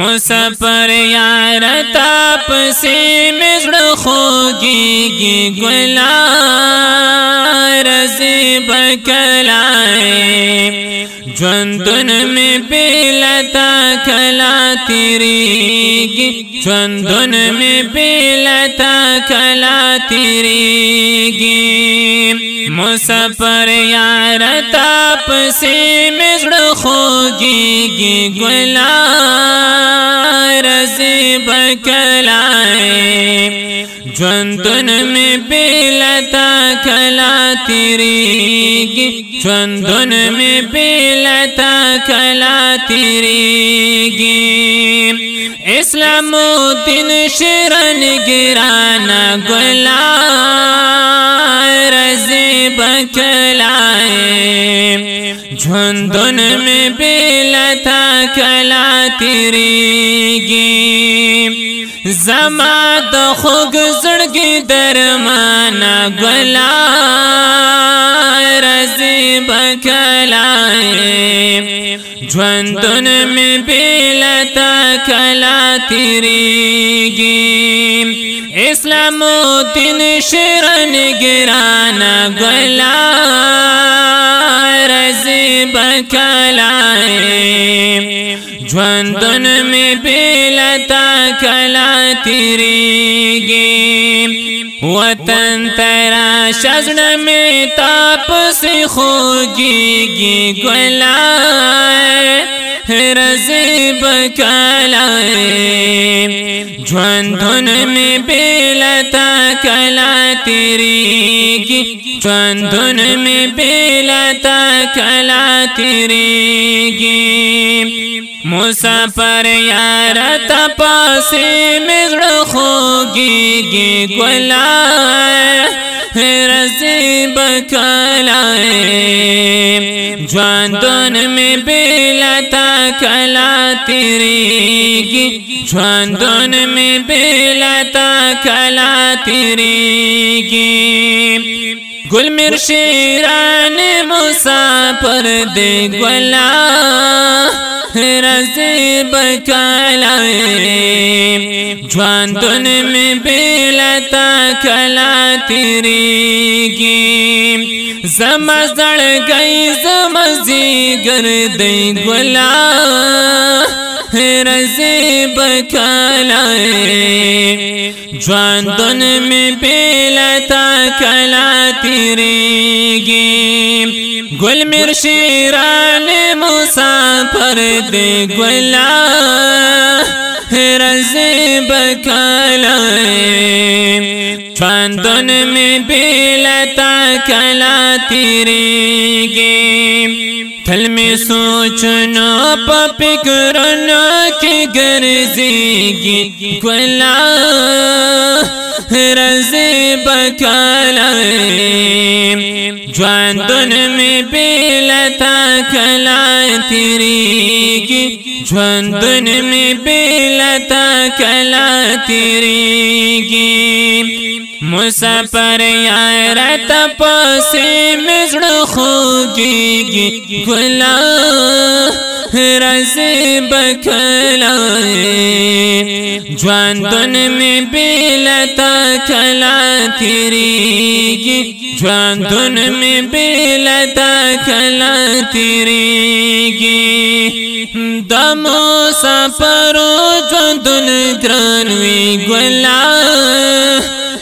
مسافر یار تاپ سے مزڑ خوگی گی گلا رضی بکلائے۔ جندن میں بیلتا کلا تیری گی۔ جندن میں بیلتا کلا تیری گی۔ مسافر یار تاپ سے مزر خوگی گی۔ گلا رسی بکلائے جندن میں بیلتا کلا تیری گی۔ میں بیلتا کلا تیری گی۔ اسلام دن شرن گرانا گلا رضی بکلائے۔ جھندن میں بیلتا کلا تیری گی۔ زما د خوگ زڑگی درمانا گلا رزی بکلائے جھندن میں بیلتا کلا تیری گی اسلام دن شرن گرانا گلا رزی بکلائے جوندن میں بیلتا کلا تیری گی وطن تیرا شزن میں تاپ سے خوگی گی گلا رزی بکلائے جوندن میں بیلتا کلا تیری گی جوندن میں بیلتا کلا تیری گی مسافر یار تپاسی مزر خوگی گی گلا رزی بکلائے جواندن میں بیلتا کلا تیری گی۔ جواندن میں بیلتا کلا تیری گی۔ گل مر شیران مسافر دے گلا۔ رزی بکلائے جواندن میں بیلتا کلا تیری گی زمزڑ گئی زمزی گردی گلا رزی بکلائے جواندن میں بیلتا کلا تیری گی گل مر شیران مسافر دے گلا رزی بکلائے جواندن میں بیلتا کلا تیری گی تھل میں سوچنا پکرنا کی گرزی گی۔ گلا رزی بکلائے جواندن میں بیلتا کلا تیری گی۔ جواندن میں بیلتا کلا تیری گی۔ مسافر یار تپاسی مزر خوگی گی۔ گلا رزی بکلائے جواندن میں بیلتا کلا تیری گی۔ جواندن میں بیلتا کلا تیری گی۔ دمو سپرو جواندن گرانوی گلا۔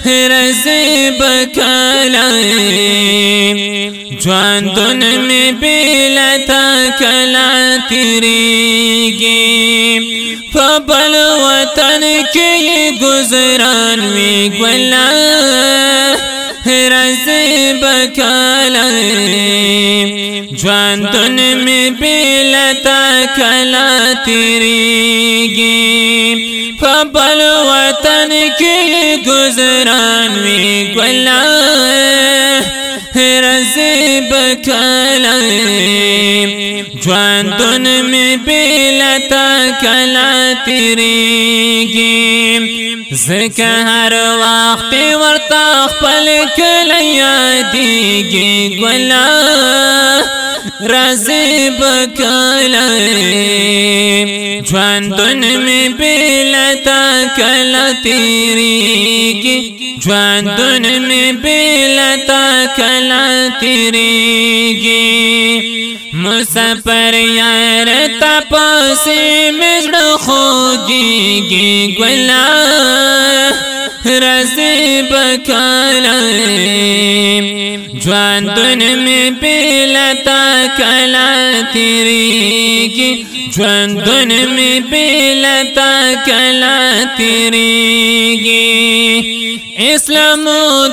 رزی بکلائے جواندن میں بیلتا کلا تیری گی فبل وطن کی گزران وی گلا۔ رزی بکلائے جواندن میں بیلتا کلا تیری گی فبل وطن کی گزران وی گلا۔ ژوندون می بیلتا کلا تیریږي زکه هر وخت ورته خپل کله یادېږي ګلا رازی بکلا ژوندون می بیلتا کلا تیریږي ژوندون می بیلتا کلا تیریږي مسافر یار، تپاسی مزر خوگی گی گلا، رزی بکالا جوان دن میں بیلتا کلا تیری گی جوان دن میں بیلتا کلا تیری گی۔ اسلام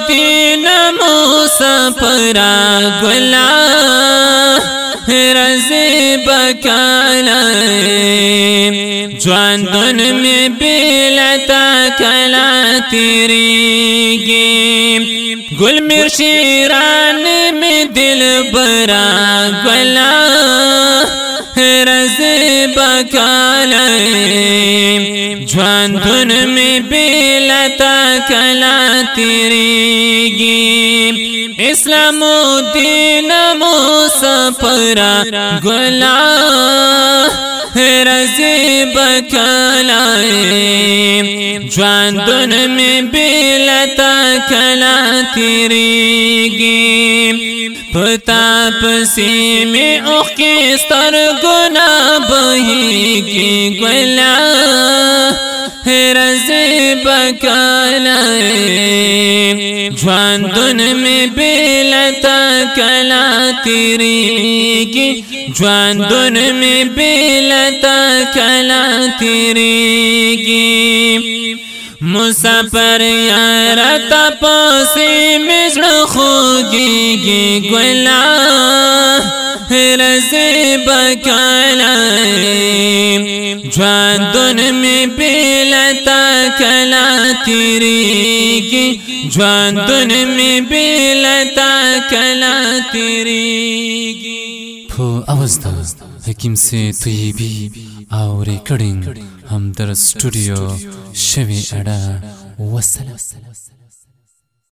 دین مسافرہ گلا رزی بکالا جوان دن میں بیلتا کلا تیری گی گل میر شیران میں دل برا گلا بکالا جوان دن میں بیلتا کلا تیری گی اسلام دین مسافرا گلا رزی بکلا جوان دن میں بیلتا کلا تیری گی پتا پسی میں اوخ کے ستر گنا بہی گی گلا رزی بکلا جوان دن میں بیلتا کلا تیری کی جوان دن میں بیلتا کلا تیری کی مسافر یار تپوسی مزر خوگی گی گلا رزی بکلا جوان میں بیلتا کلا تیری گی۔ جوان میں بیلتا کلا تیری گی۔ پھو اوزدا حکیم سے طیبی او ریکارڈنگ ہم در اسٹوڈیو شوی اڈا وسلم